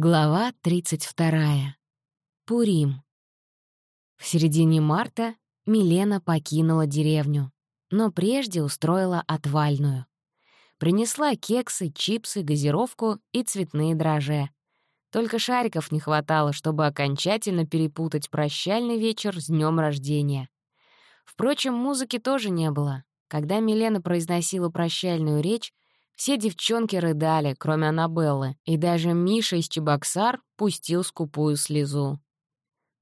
Глава 32. Пурим. В середине марта Милена покинула деревню, но прежде устроила отвальную. Принесла кексы, чипсы, газировку и цветные дрожжи. Только шариков не хватало, чтобы окончательно перепутать прощальный вечер с днем рождения. Впрочем, музыки тоже не было. Когда Милена произносила прощальную речь, все девчонки рыдали, кроме Аннабеллы, и даже Миша из Чебоксар пустил скупую слезу.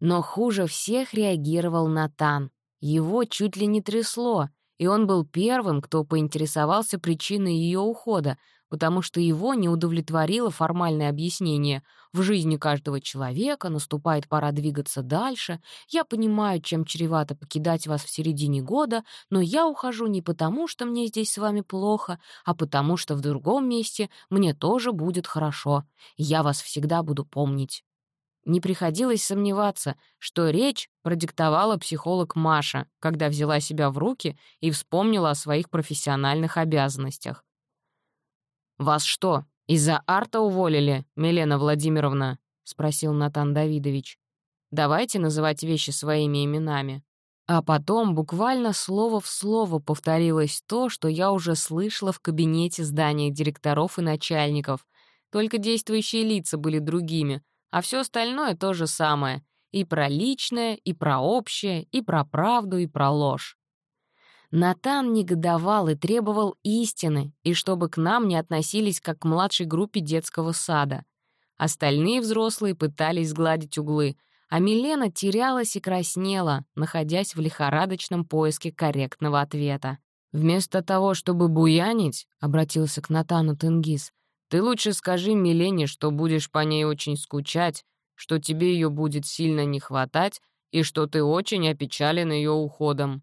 Но хуже всех реагировал Натан. Его чуть ли не трясло, и он был первым, кто поинтересовался причиной ее ухода, потому что его не удовлетворило формальное объяснение. В жизни каждого человека наступает пора двигаться дальше. Я понимаю, чем чревато покидать вас в середине года, но я ухожу не потому, что мне здесь с вами плохо, а потому что в другом месте мне тоже будет хорошо. Я вас всегда буду помнить. Не приходилось сомневаться, что речь продиктовала психолог Маша, когда взяла себя в руки и вспомнила о своих профессиональных обязанностях. «Вас что, из-за арта уволили, Милена Владимировна?» — спросил Натан Давидович. «Давайте называть вещи своими именами». А потом буквально слово в слово повторилось то, что я уже слышала в кабинете здания директоров и начальников. Только действующие лица были другими, а все остальное то же самое. И про личное, и про общее, и про правду, и про ложь. Натан негодовал и требовал истины, и чтобы к нам не относились как к младшей группе детского сада. Остальные взрослые пытались сгладить углы, а Милена терялась и краснела, находясь в лихорадочном поиске корректного ответа. «Вместо того, чтобы буянить», — обратился к Натану Тенгиз, «ты лучше скажи Милене, что будешь по ней очень скучать, что тебе ее будет сильно не хватать и что ты очень опечален ее уходом.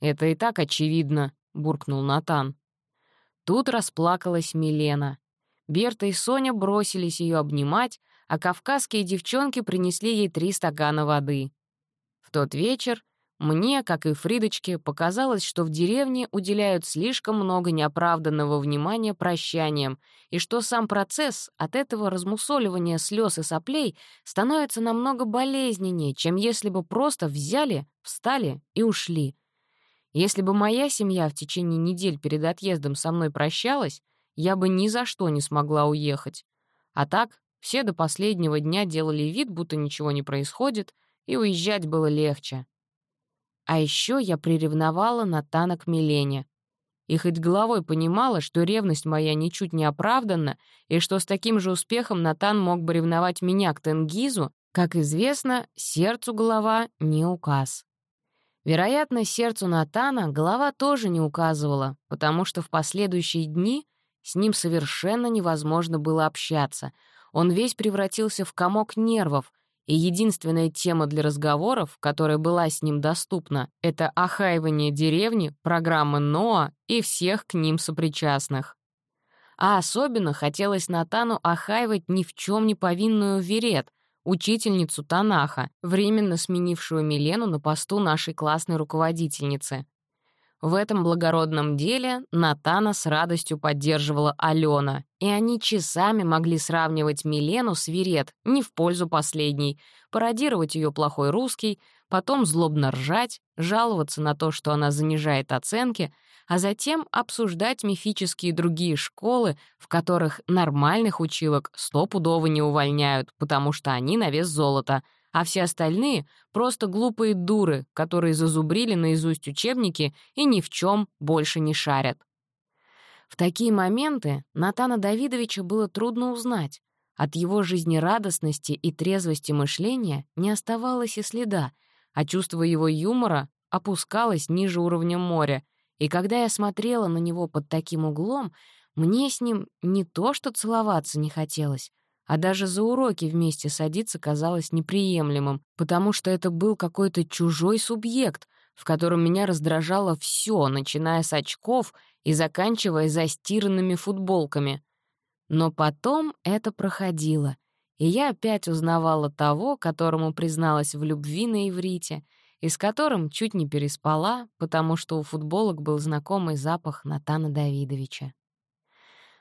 «Это и так очевидно», — буркнул Натан. Тут расплакалась Милена. Берта и Соня бросились ее обнимать, а кавказские девчонки принесли ей три стакана воды. В тот вечер мне, как и Фридочке, показалось, что в деревне уделяют слишком много неоправданного внимания прощаниям, и что сам процесс от этого размусоливания слез и соплей становится намного болезненнее, чем если бы просто взяли, встали и ушли — если бы моя семья в течение недель перед отъездом со мной прощалась, я бы ни за что не смогла уехать. А так, все до последнего дня делали вид, будто ничего не происходит, и уезжать было легче. А еще я приревновала Натана к Милене. И хоть головой понимала, что ревность моя ничуть не оправдана, и что с таким же успехом Натан мог бы ревновать меня к Тенгизу, как известно, сердцу голова не указ. Вероятно, сердцу Натана голова тоже не указывала, потому что в последующие дни с ним совершенно невозможно было общаться. Он весь превратился в комок нервов, и единственная тема для разговоров, которая была с ним доступна, это охаивание деревни, программы НОА и всех к ним сопричастных. А особенно хотелось Натану охаивать ни в чем не повинную Верет, учительницу Танаха, временно сменившую Милену на посту нашей классной руководительницы. В этом благородном деле Натана с радостью поддерживала Алена, и они часами могли сравнивать Милену с Верет не в пользу последней, пародировать ее плохой русский, потом злобно ржать, жаловаться на то, что она занижает оценки, а затем обсуждать мифические другие школы, в которых нормальных училок стопудово не увольняют, потому что они на вес золота, а все остальные — просто глупые дуры, которые зазубрили наизусть учебники и ни в чем больше не шарят. В такие моменты Натана Давидовича было трудно узнать. От его жизнерадостности и трезвости мышления не оставалось и следа, а чувство его юмора опускалось ниже уровня моря — и когда я смотрела на него под таким углом, мне с ним не то что целоваться не хотелось, а даже за уроки вместе садиться казалось неприемлемым, потому что это был какой-то чужой субъект, в котором меня раздражало все, начиная с очков и заканчивая застиранными футболками. Но потом это проходило, и я опять узнавала того, которому призналась в любви на иврите — и с которым чуть не переспала, потому что у футболок был знакомый запах Натана Давидовича.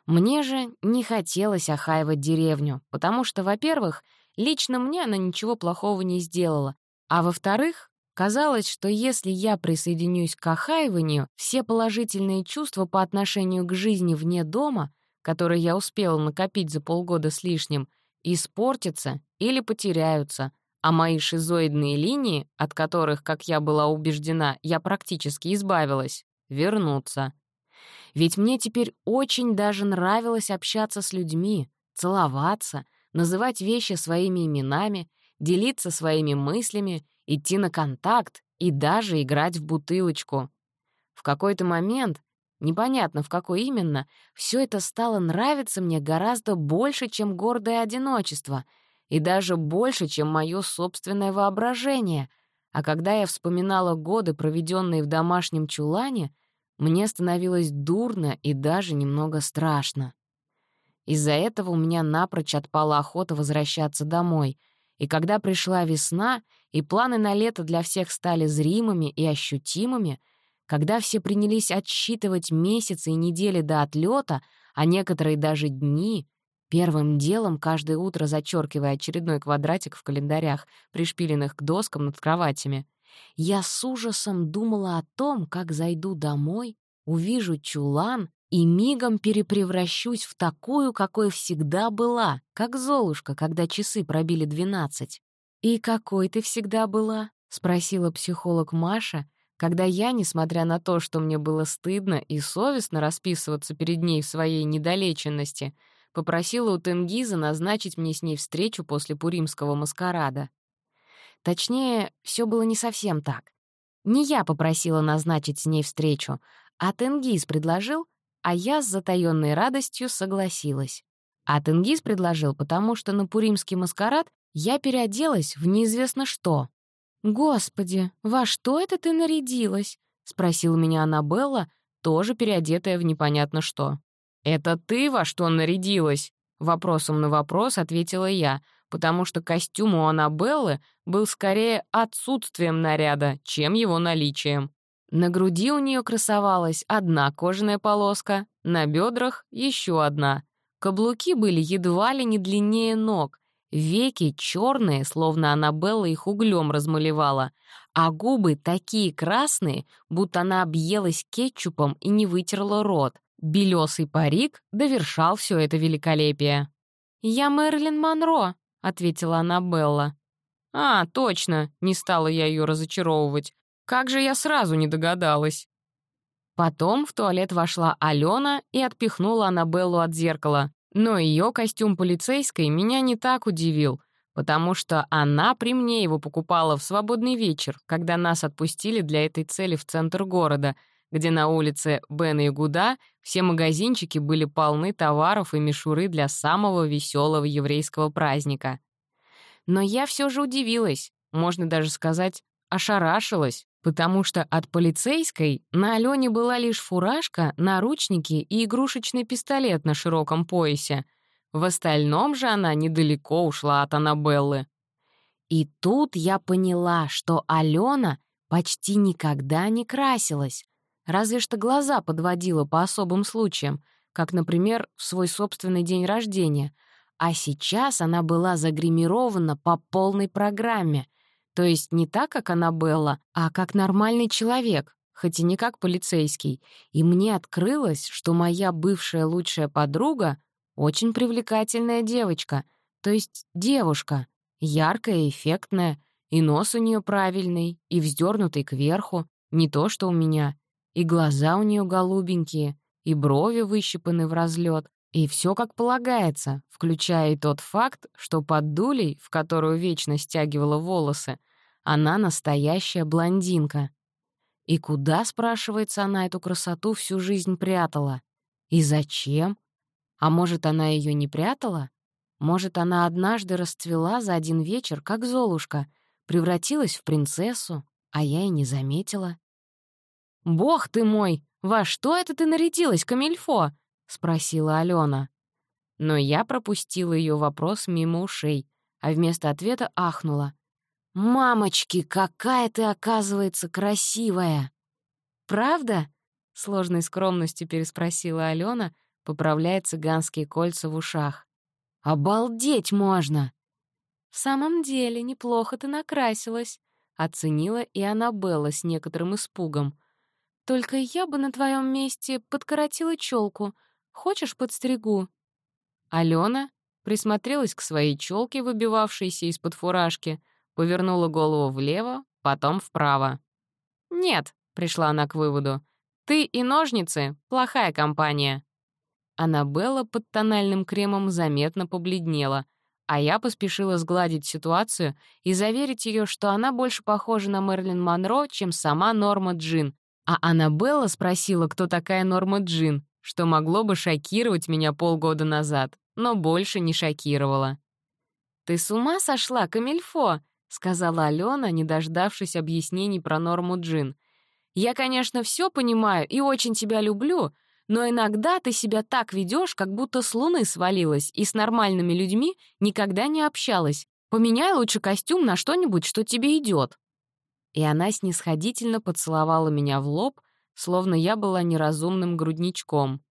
Мне же не хотелось охаивать деревню, потому что, во-первых, лично мне она ничего плохого не сделала, а во-вторых, казалось, что если я присоединюсь к охаиванию, все положительные чувства по отношению к жизни вне дома, которые я успела накопить за полгода с лишним, испортятся или потеряются, а мои шизоидные линии, от которых, как я была убеждена, я практически избавилась, вернутся. Ведь мне теперь очень даже нравилось общаться с людьми, целоваться, называть вещи своими именами, делиться своими мыслями, идти на контакт и даже играть в бутылочку. В какой-то момент, непонятно в какой именно, все это стало нравиться мне гораздо больше, чем гордое одиночество, и даже больше, чем мое собственное воображение. А когда я вспоминала годы, проведенные в домашнем чулане, мне становилось дурно и даже немного страшно. Из-за этого у меня напрочь отпала охота возвращаться домой. И когда пришла весна, и планы на лето для всех стали зримыми и ощутимыми, когда все принялись отсчитывать месяцы и недели до отлета, а некоторые даже дни, первым делом каждое утро зачеркивая очередной квадратик в календарях, пришпиленных к доскам над кроватями, я с ужасом думала о том, как зайду домой, увижу чулан и мигом перепревращусь в такую, какой всегда была, как Золушка, когда часы пробили двенадцать. «И какой ты всегда была?» — спросила психолог Маша, когда я, несмотря на то, что мне было стыдно и совестно расписываться перед ней в своей недолеченности, попросила у Тенгиза назначить мне с ней встречу после пуримского маскарада. Точнее, все было не совсем так. Не я попросила назначить с ней встречу, а Тенгиз предложил, а я с затаённой радостью согласилась. А Тенгиз предложил, потому что на пуримский маскарад я переоделась в неизвестно что. «Господи, во что это ты нарядилась?» — спросила меня Аннабелла, тоже переодетая в непонятно что. «Это ты во что нарядилась?» Вопросом на вопрос ответила я, потому что костюм у Аннабеллы был скорее отсутствием наряда, чем его наличием. На груди у нее красовалась одна кожаная полоска, на бедрах еще одна. Каблуки были едва ли не длиннее ног, веки черные, словно Аннабелла их углем размалевала, а губы такие красные, будто она объелась кетчупом и не вытерла рот. Белесый парик довершал все это великолепие. «Я Мэрилин Монро», ответила Аннабелла. «А, точно!» — не стала я ее разочаровывать. «Как же я сразу не догадалась!» Потом в туалет вошла Алена и отпихнула Аннабеллу от зеркала. Но ее костюм полицейской меня не так удивил, потому что она при мне его покупала в свободный вечер, когда нас отпустили для этой цели в центр города, где на улице Бена и Гуда все магазинчики были полны товаров и мишуры для самого веселого еврейского праздника. Но я все же удивилась, можно даже сказать, ошарашилась, потому что от полицейской на Алене была лишь фуражка, наручники и игрушечный пистолет на широком поясе. В остальном же она недалеко ушла от Аннабеллы. И тут я поняла, что Алена почти никогда не красилась, разве что глаза подводила по особым случаям, как, например, в свой собственный день рождения, а сейчас она была загримирована по полной программе, то есть не так, как Аннабелла, а как нормальный человек, хоть и не как полицейский. И мне открылось, что моя бывшая лучшая подруга — очень привлекательная девочка, то есть девушка, яркая эффектная, и нос у нее правильный, и вздернутый кверху, не то что у меня, и глаза у нее голубенькие, и брови выщипаны в разлет, и все как полагается, включая и тот факт, что под дулей, в которую вечно стягивала волосы, она настоящая блондинка. И куда, спрашивается, она эту красоту всю жизнь прятала? И зачем? А может, она ее не прятала? Может, она однажды расцвела за один вечер, как Золушка, превратилась в принцессу, а я и не заметила. «Бог ты мой! Во что это ты нарядилась, Камильфо?» — спросила Алена. Но я пропустила ее вопрос мимо ушей, а вместо ответа ахнула. «Мамочки, какая ты, оказывается, красивая!» «Правда?» — сложной скромностью переспросила Алена, поправляя цыганские кольца в ушах. «Обалдеть можно!» «В самом деле, неплохо ты накрасилась», — оценила и Аннабелла с некоторым испугом. «Только я бы на твоем месте подкоротила челку. Хочешь, подстригу?» Алена присмотрелась к своей челке, выбивавшейся из-под фуражки, повернула голову влево, потом вправо. «Нет», — пришла она к выводу, — «ты и ножницы — плохая компания». Аннабелла под тональным кремом заметно побледнела, а я поспешила сгладить ситуацию и заверить ее, что она больше похожа на Мерлин Монро, чем сама Норма Джин. А Аннабелла спросила, кто такая Норма Джин, что могло бы шокировать меня полгода назад, но больше не шокировало. «Ты с ума сошла, Камильфо?» — сказала Алена, не дождавшись объяснений про Норму Джин. «Я, конечно, все понимаю и очень тебя люблю, но иногда ты себя так ведешь, как будто с луны свалилась и с нормальными людьми никогда не общалась. Поменяй лучше костюм на что-нибудь, что тебе идет. И она снисходительно поцеловала меня в лоб, словно я была неразумным грудничком.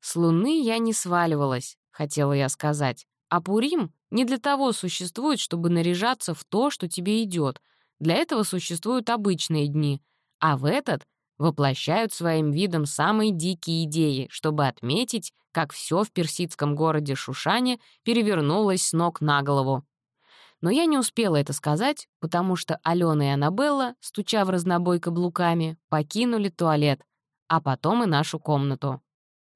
С луны я не сваливалась, хотела я сказать, а Пурим не для того существует, чтобы наряжаться в то, что тебе идет. Для этого существуют обычные дни, а в этот воплощают своим видом самые дикие идеи, чтобы отметить, как все в персидском городе Шушане перевернулось с ног на голову. Но я не успела это сказать, потому что Алена и Аннабелла, стуча в разнобой каблуками, покинули туалет, а потом и нашу комнату.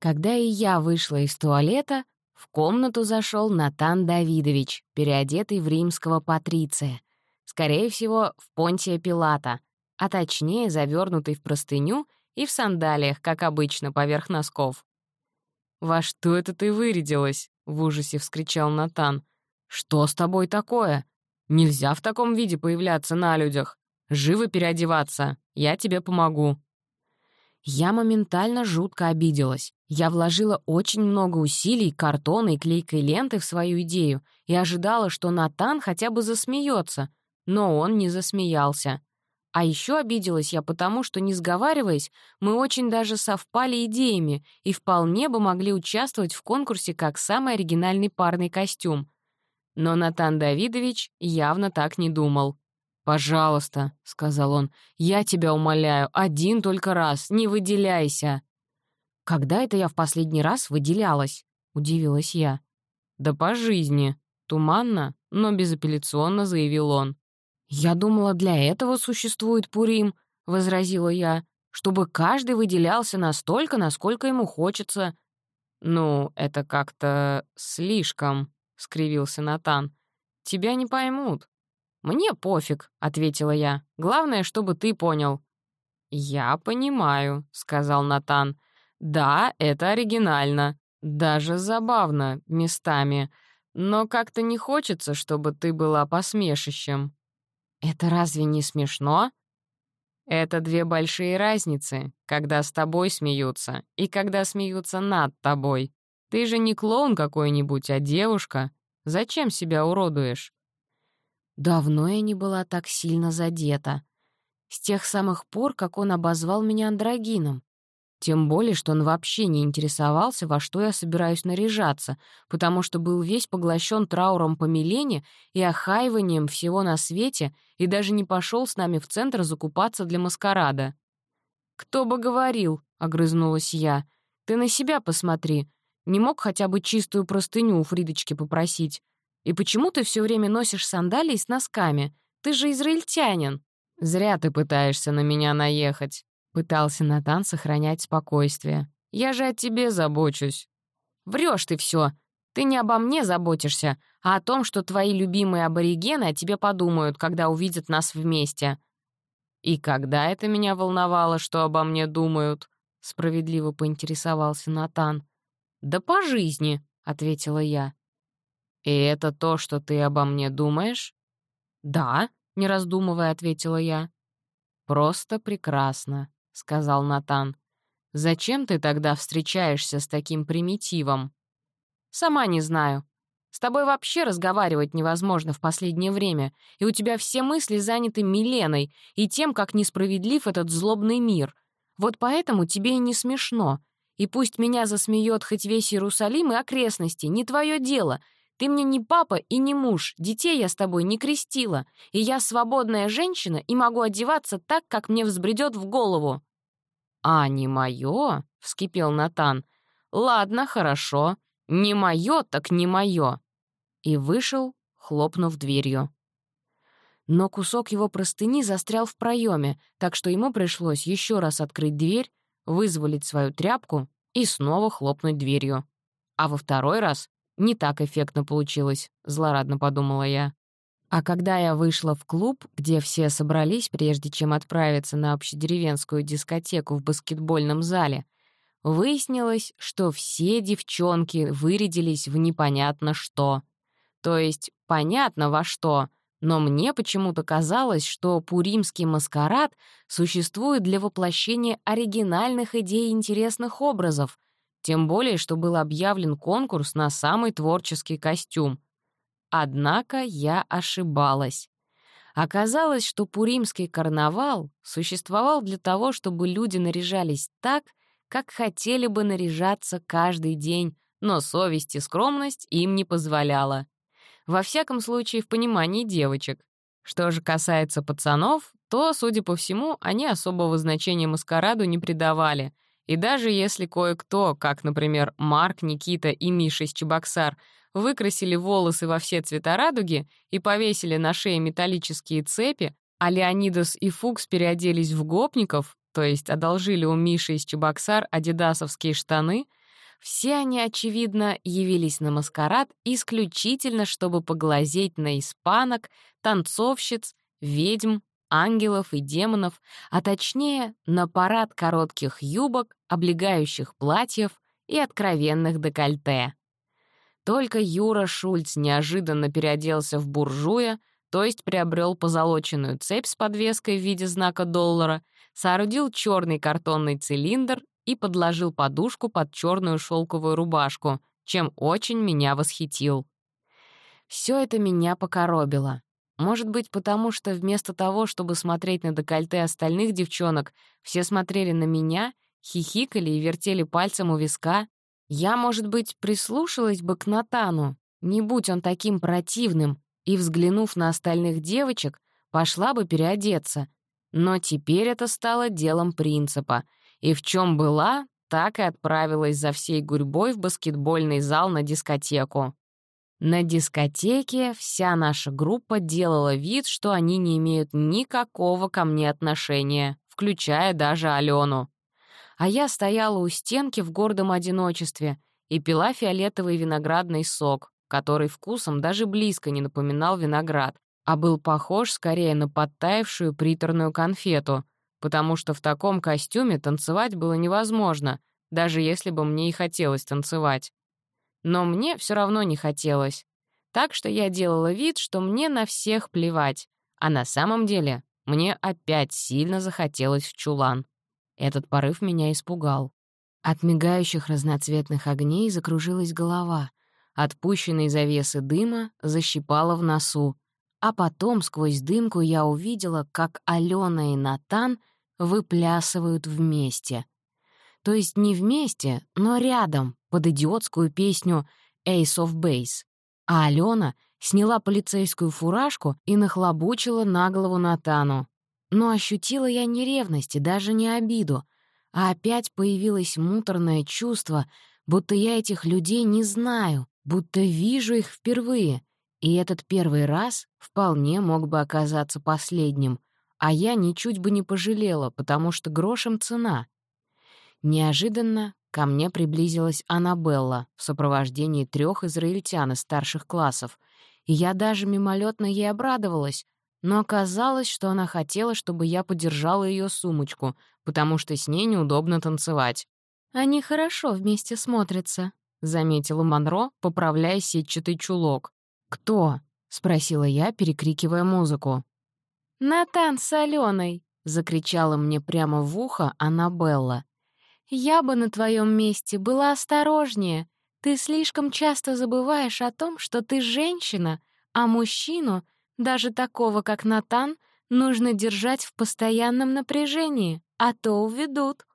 Когда и я вышла из туалета, в комнату зашел Натан Давидович, переодетый в римского патриция. Скорее всего, в Понтия Пилата — а точнее завернутый в простыню и в сандалиях, как обычно, поверх носков. «Во что это ты вырядилась?» — в ужасе вскричал Натан. «Что с тобой такое? Нельзя в таком виде появляться на людях. Живо переодеваться, я тебе помогу». Я моментально жутко обиделась. Я вложила очень много усилий, картона и клейкой ленты в свою идею и ожидала, что Натан хотя бы засмеется, но он не засмеялся. А еще обиделась я потому, что, не сговариваясь, мы очень даже совпали идеями и вполне бы могли участвовать в конкурсе как самый оригинальный парный костюм. Но Натан Давидович явно так не думал. «Пожалуйста», — сказал он, — «я тебя умоляю, один только раз, не выделяйся». «Когда это я в последний раз выделялась?» — удивилась я. «Да по жизни», — туманно, но безапелляционно заявил он. «Я думала, для этого существует Пурим», — возразила я, «чтобы каждый выделялся настолько, насколько ему хочется». «Ну, это как-то слишком», — скривился Натан. «Тебя не поймут». «Мне пофиг», — ответила я. «Главное, чтобы ты понял». «Я понимаю», — сказал Натан. «Да, это оригинально. Даже забавно, местами. Но как-то не хочется, чтобы ты была посмешищем». «Это разве не смешно?» «Это две большие разницы, когда с тобой смеются и когда смеются над тобой. Ты же не клоун какой-нибудь, а девушка. Зачем себя уродуешь?» Давно я не была так сильно задета. С тех самых пор, как он обозвал меня андрогином. Тем более, что он вообще не интересовался, во что я собираюсь наряжаться, потому что был весь поглощен трауром по Милене и охаиванием всего на свете и даже не пошел с нами в центр закупаться для маскарада. «Кто бы говорил», — огрызнулась я, — «ты на себя посмотри. Не мог хотя бы чистую простыню у Фридочки попросить? И почему ты все время носишь сандалии с носками? Ты же израильтянин». «Зря ты пытаешься на меня наехать», Пытался Натан сохранять спокойствие. «Я же о тебе забочусь». Врешь ты все. Ты не обо мне заботишься, а о том, что твои любимые аборигены о тебе подумают, когда увидят нас вместе». «И когда это меня волновало, что обо мне думают?» — справедливо поинтересовался Натан. «Да по жизни», — ответила я. «И это то, что ты обо мне думаешь?» «Да», — не раздумывая, ответила я. «Просто прекрасно сказал Натан. «Зачем ты тогда встречаешься с таким примитивом?» «Сама не знаю. С тобой вообще разговаривать невозможно в последнее время, и у тебя все мысли заняты Миленой и тем, как несправедлив этот злобный мир. Вот поэтому тебе и не смешно. И пусть меня засмеет хоть весь Иерусалим и окрестности, не твое дело. Ты мне не папа и не муж, детей я с тобой не крестила, и я свободная женщина и могу одеваться так, как мне взбредет в голову». «А, не мое?» — вскипел Натан. «Ладно, хорошо. Не мое, так не мое». И вышел, хлопнув дверью. Но кусок его простыни застрял в проеме, так что ему пришлось еще раз открыть дверь, вызволить свою тряпку и снова хлопнуть дверью. А во второй раз не так эффектно получилось, злорадно подумала я. А когда я вышла в клуб, где все собрались, прежде чем отправиться на общедеревенскую дискотеку в баскетбольном зале, выяснилось, что все девчонки вырядились в непонятно что. То есть понятно во что, но мне почему-то казалось, что пуримский маскарад существует для воплощения оригинальных идей и интересных образов, тем более, что был объявлен конкурс на самый творческий костюм. Однако я ошибалась. Оказалось, что пуримский карнавал существовал для того, чтобы люди наряжались так, как хотели бы наряжаться каждый день, но совесть и скромность им не позволяла. Во всяком случае, в понимании девочек. Что же касается пацанов, то, судя по всему, они особого значения маскараду не придавали. И даже если кое-кто, как, например, Марк, Никита и Миша из Чебоксар, выкрасили волосы во все цвета радуги и повесили на шее металлические цепи, а Леонидас и Фукс переоделись в гопников, то есть одолжили у Миши из Чебоксар адидасовские штаны — все они, очевидно, явились на маскарад исключительно, чтобы поглазеть на испанок, танцовщиц, ведьм, ангелов и демонов, а точнее на парад коротких юбок, облегающих платьев и откровенных декольте. Только Юра Шульц неожиданно переоделся в буржуя, то есть приобрел позолоченную цепь с подвеской в виде знака доллара, соорудил черный картонный цилиндр и подложил подушку под черную шелковую рубашку, чем очень меня восхитил. Все это меня покоробило. Может быть, потому что вместо того, чтобы смотреть на декольте остальных девчонок, все смотрели на меня, хихикали и вертели пальцем у виска. Я, может быть, прислушалась бы к Натану, не будь он таким противным, и, взглянув на остальных девочек, пошла бы переодеться. Но теперь это стало делом принципа — и в чем была, так и отправилась за всей гурьбой в баскетбольный зал на дискотеку. На дискотеке вся наша группа делала вид, что они не имеют никакого ко мне отношения, включая даже Алену. А я стояла у стенки в гордом одиночестве и пила фиолетовый виноградный сок, который вкусом даже близко не напоминал виноград, а был похож скорее на подтаявшую приторную конфету — потому что в таком костюме танцевать было невозможно, даже если бы мне и хотелось танцевать. Но мне все равно не хотелось. Так что я делала вид, что мне на всех плевать, а на самом деле мне опять сильно захотелось в чулан. Этот порыв меня испугал. От мигающих разноцветных огней закружилась голова, отпущенной завесы дыма защипала в носу, а потом сквозь дымку я увидела, как Алена и Натан выплясывают вместе. То есть не вместе, но рядом, под идиотскую песню «Ace of Base». А Алена сняла полицейскую фуражку и нахлобучила на голову Натану. Но ощутила я не ревность и даже не обиду, а опять появилось муторное чувство, будто я этих людей не знаю, будто вижу их впервые, и этот первый раз вполне мог бы оказаться последним, а я ничуть бы не пожалела, потому что грошем цена. Неожиданно ко мне приблизилась Аннабелла в сопровождении трех израильтян из старших классов, и я даже мимолетно ей обрадовалась, но оказалось, что она хотела, чтобы я подержала ее сумочку, потому что с ней неудобно танцевать. «Они хорошо вместе смотрятся», — заметила Монро, поправляя сетчатый чулок. «Кто?» — спросила я, перекрикивая музыку. «Натан с Аленой!» — закричала мне прямо в ухо Аннабелла. «Я бы на твоем месте была осторожнее. Ты слишком часто забываешь о том, что ты женщина, а мужчину, даже такого, как Натан, нужно держать в постоянном напряжении, а то уведут».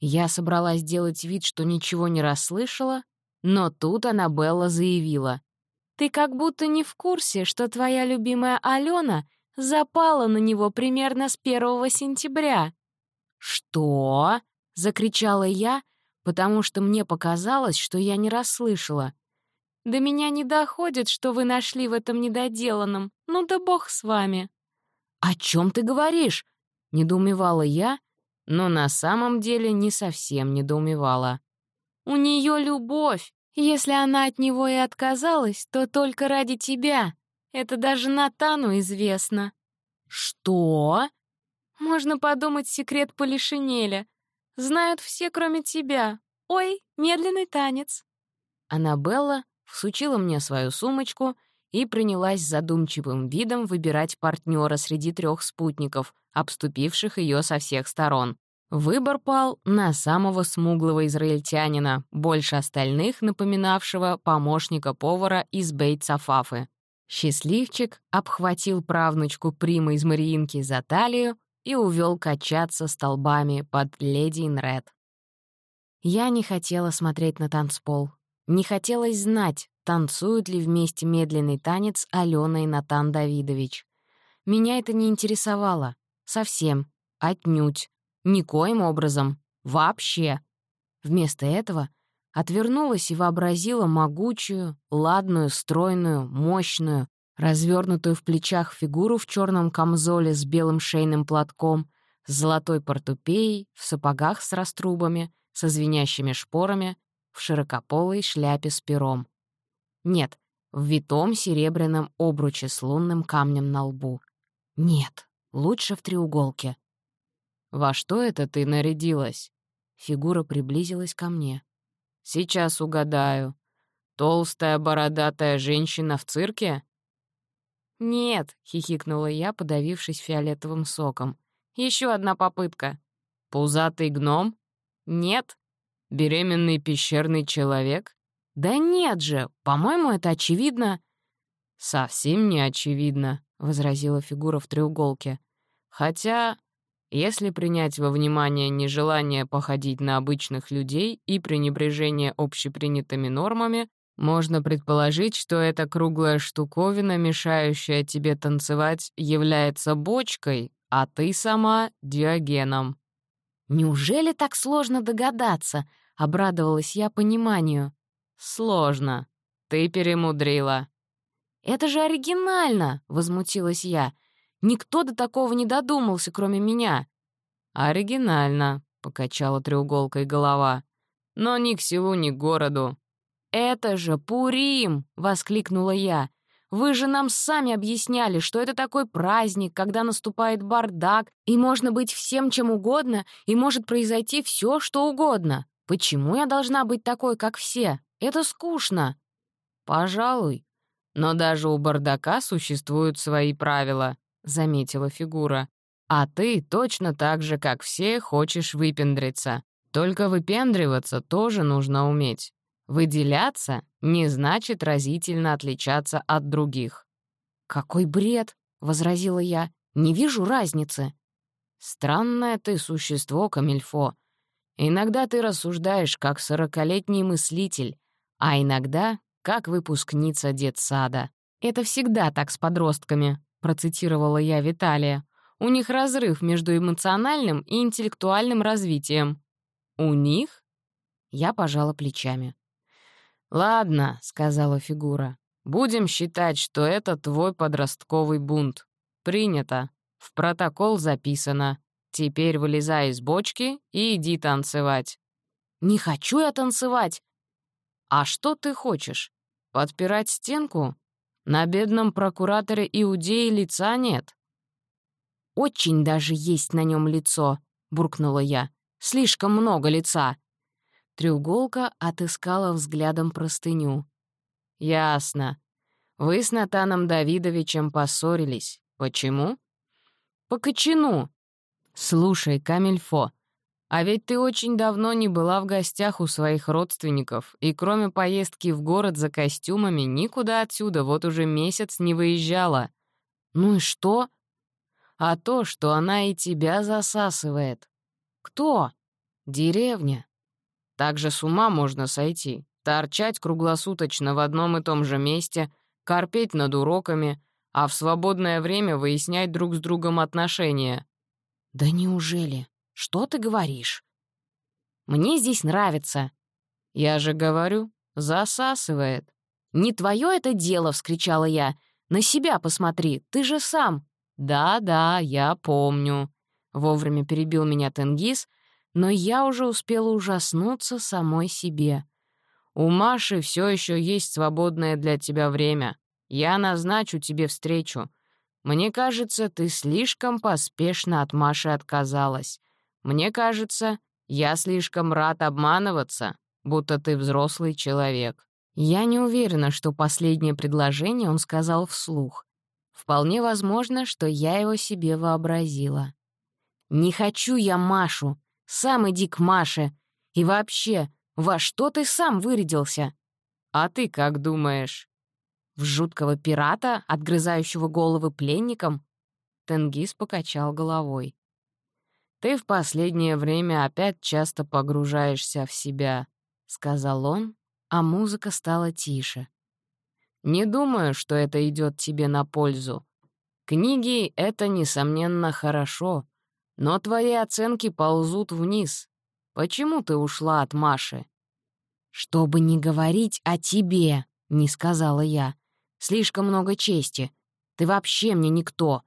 Я собралась делать вид, что ничего не расслышала, но тут Аннабелла заявила. «Ты как будто не в курсе, что твоя любимая Алена запала на него примерно с 1 сентября». «Что?» — закричала я, потому что мне показалось, что я не расслышала. «До меня не доходит, что вы нашли в этом недоделанном. Ну да бог с вами». «О чем ты говоришь?» — недоумевала я, но на самом деле не совсем недоумевала. «У нее любовь. Если она от него и отказалась, то только ради тебя. Это даже Натану известно». «Что?» «Можно подумать, секрет Полишинеля. Знают все, кроме тебя. Ой, медленный танец». Аннабелла всучила мне свою сумочку и принялась задумчивым видом выбирать партнера среди трех спутников, обступивших ее со всех сторон. Выбор пал на самого смуглого израильтянина, больше остальных напоминавшего помощника повара из Бейт-Сафафы. Счастливчик обхватил правнучку Прима из Мариинки за талию и увел качаться столбами под леди Инред. Я не хотела смотреть на танцпол. Не хотелось знать, танцуют ли вместе медленный танец Алена и Натан Давидович. Меня это не интересовало. Совсем. Отнюдь. Никоим образом. Вообще. Вместо этого отвернулась и вообразила могучую, ладную, стройную, мощную, развернутую в плечах фигуру в черном камзоле с белым шейным платком, с золотой портупеей, в сапогах с раструбами, со звенящими шпорами, в широкополой шляпе с пером. Нет, в витом серебряном обруче с лунным камнем на лбу. Нет, лучше в треуголке. «Во что это ты нарядилась?» Фигура приблизилась ко мне. «Сейчас угадаю. Толстая бородатая женщина в цирке?» «Нет», — хихикнула я, подавившись фиолетовым соком. Еще одна попытка». «Пузатый гном?» «Нет». «Беременный пещерный человек?» «Да нет же, по-моему, это очевидно». «Совсем не очевидно», — возразила фигура в треуголке. «Хотя, если принять во внимание нежелание походить на обычных людей и пренебрежение общепринятыми нормами, можно предположить, что эта круглая штуковина, мешающая тебе танцевать, является бочкой, а ты сама — диогеном. «Неужели так сложно догадаться?» — обрадовалась я пониманию. «Сложно. Ты перемудрила». «Это же оригинально!» — возмутилась я. «Никто до такого не додумался, кроме меня». «Оригинально», — покачала треуголкой голова. «Но ни к селу, ни к городу. «Это же Пурим!» — воскликнула я. «Вы же нам сами объясняли, что это такой праздник, когда наступает бардак, и можно быть всем чем угодно, и может произойти все, что угодно. Почему я должна быть такой, как все? Это скучно». «Пожалуй. Но даже у бардака существуют свои правила», — заметила фигура. «А ты точно так же, как все, хочешь выпендриться. Только выпендриваться тоже нужно уметь. Выделяться не значит разительно отличаться от других. «Какой бред!» — возразила я. «Не вижу разницы». «Странное ты существо, Камильфо. Иногда ты рассуждаешь как сорокалетний мыслитель, а иногда как выпускница детсада. Это всегда так с подростками», — процитировала я Виталия. «У них разрыв между эмоциональным и интеллектуальным развитием». «У них?» Я пожала плечами. «Ладно», — сказала фигура, — «будем считать, что это твой подростковый бунт. Принято. В протокол записано. Теперь вылезай из бочки и иди танцевать». «Не хочу я танцевать». «А что ты хочешь? Подпирать стенку? На бедном прокураторе Иудеи лица нет». «Очень даже есть на нем лицо», — буркнула я. «Слишком много лица». Треуголка отыскала взглядом простыню. «Ясно. Вы с Натаном Давидовичем поссорились. Почему?» «По кочану». «Слушай, Камильфо, а ведь ты очень давно не была в гостях у своих родственников, и кроме поездки в город за костюмами никуда отсюда вот уже месяц не выезжала. Ну и что?» «А то, что она и тебя засасывает». «Кто?» Деревня. Так же с ума можно сойти, торчать круглосуточно в одном и том же месте, корпеть над уроками, а в свободное время выяснять друг с другом отношения. «Да неужели? Что ты говоришь?» «Мне здесь нравится». «Я же говорю, засасывает». «Не твое это дело!» — вскричала я. «На себя посмотри, ты же сам!» «Да-да, я помню», — вовремя перебил меня Тенгиз, но я уже успела ужаснуться самой себе. «У Маши все еще есть свободное для тебя время. Я назначу тебе встречу. Мне кажется, ты слишком поспешно от Маши отказалась. Мне кажется, я слишком рад обманываться, будто ты взрослый человек». Я не уверена, что последнее предложение он сказал вслух. Вполне возможно, что я его себе вообразила. «Не хочу я Машу. Сам иди к Маше. И вообще, во что ты сам вырядился?» «А ты как думаешь?» В жуткого пирата, отгрызающего головы пленникам? Тенгиз покачал головой. «Ты в последнее время опять часто погружаешься в себя», — сказал он, а музыка стала тише. «Не думаю, что это идет тебе на пользу. Книги — это, несомненно, хорошо, но твои оценки ползут вниз. Почему ты ушла от Маши?» «Чтобы не говорить о тебе», — не сказала я. Слишком много чести. Ты вообще мне никто.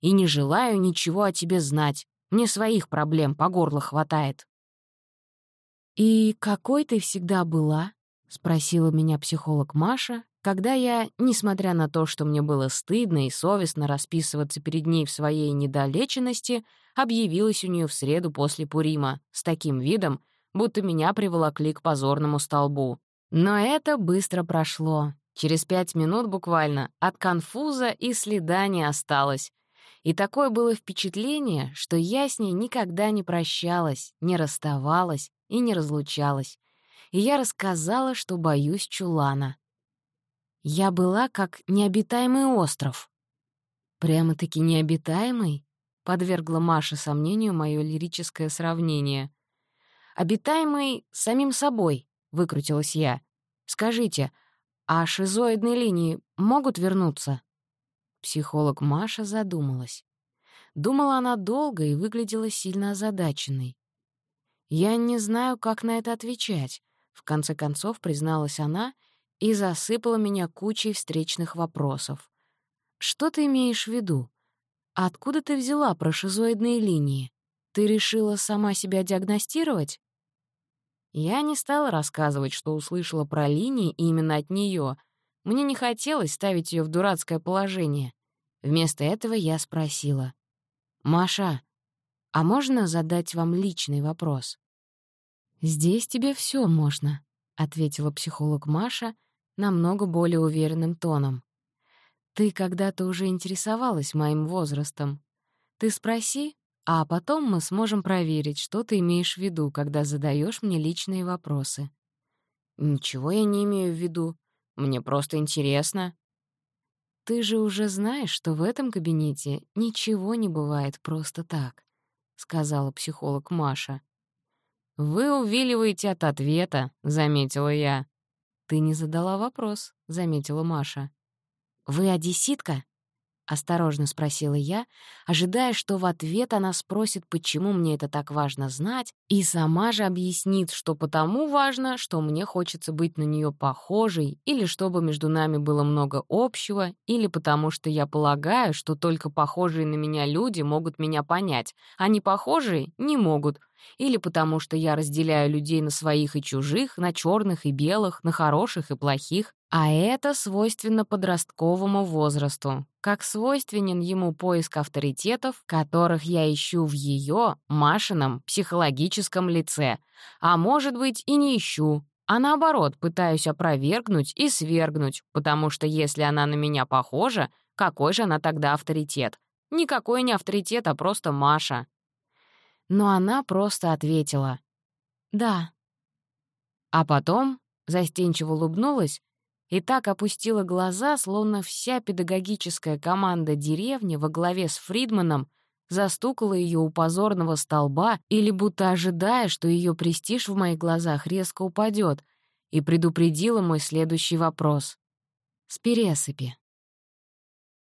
И не желаю ничего о тебе знать. Мне своих проблем по горло хватает». «И какой ты всегда была?» — спросила меня психолог Маша, когда я, несмотря на то, что мне было стыдно и совестно расписываться перед ней в своей недолеченности, объявилась у нее в среду после Пурима с таким видом, будто меня приволокли к позорному столбу. Но это быстро прошло. Через пять минут буквально от конфуза и следа не осталось. И такое было впечатление, что я с ней никогда не прощалась, не расставалась и не разлучалась. И я рассказала, что боюсь чулана. Я была как необитаемый остров. «Прямо-таки необитаемый?» — подвергла Маша сомнению мое лирическое сравнение. «Обитаемый самим собой», — выкрутилась я. «Скажите, а шизоидные линии могут вернуться? Психолог Маша задумалась. Думала она долго и выглядела сильно озадаченной. «Я не знаю, как на это отвечать», — в конце концов призналась она и засыпала меня кучей встречных вопросов. «Что ты имеешь в виду? Откуда ты взяла про шизоидные линии? Ты решила сама себя диагностировать?» Я не стала рассказывать, что услышала про линии именно от нее. Мне не хотелось ставить ее в дурацкое положение. Вместо этого я спросила. «Маша, а можно задать вам личный вопрос?» «Здесь тебе все можно», — ответила психолог Маша намного более уверенным тоном. «Ты когда-то уже интересовалась моим возрастом. Ты спроси, а потом мы сможем проверить, что ты имеешь в виду, когда задаешь мне личные вопросы. Ничего я не имею в виду. Мне просто интересно. Ты же уже знаешь, что в этом кабинете ничего не бывает просто так, сказала психолог Маша. Вы увиливаете от ответа, заметила я. Ты не задала вопрос, заметила Маша. Вы одесситка? — осторожно спросила я, ожидая, что в ответ она спросит, почему мне это так важно знать, и сама же объяснит, что потому важно, что мне хочется быть на нее похожей, или чтобы между нами было много общего, или потому что я полагаю, что только похожие на меня люди могут меня понять, а не похожие — не могут, или потому что я разделяю людей на своих и чужих, на черных и белых, на хороших и плохих, а это свойственно подростковому возрасту, как свойственен ему поиск авторитетов, которых я ищу в ее, Машином, психологическом лице. А может быть, и не ищу, а наоборот, пытаюсь опровергнуть и свергнуть, потому что если она на меня похожа, какой же она тогда авторитет? Никакой не авторитет, а просто Маша. Но она просто ответила «Да». А потом застенчиво улыбнулась и так опустила глаза, словно вся педагогическая команда деревни во главе с Фридманом застукала ее у позорного столба или будто ожидая, что ее престиж в моих глазах резко упадет, и предупредила мой следующий вопрос. «С пересыпи».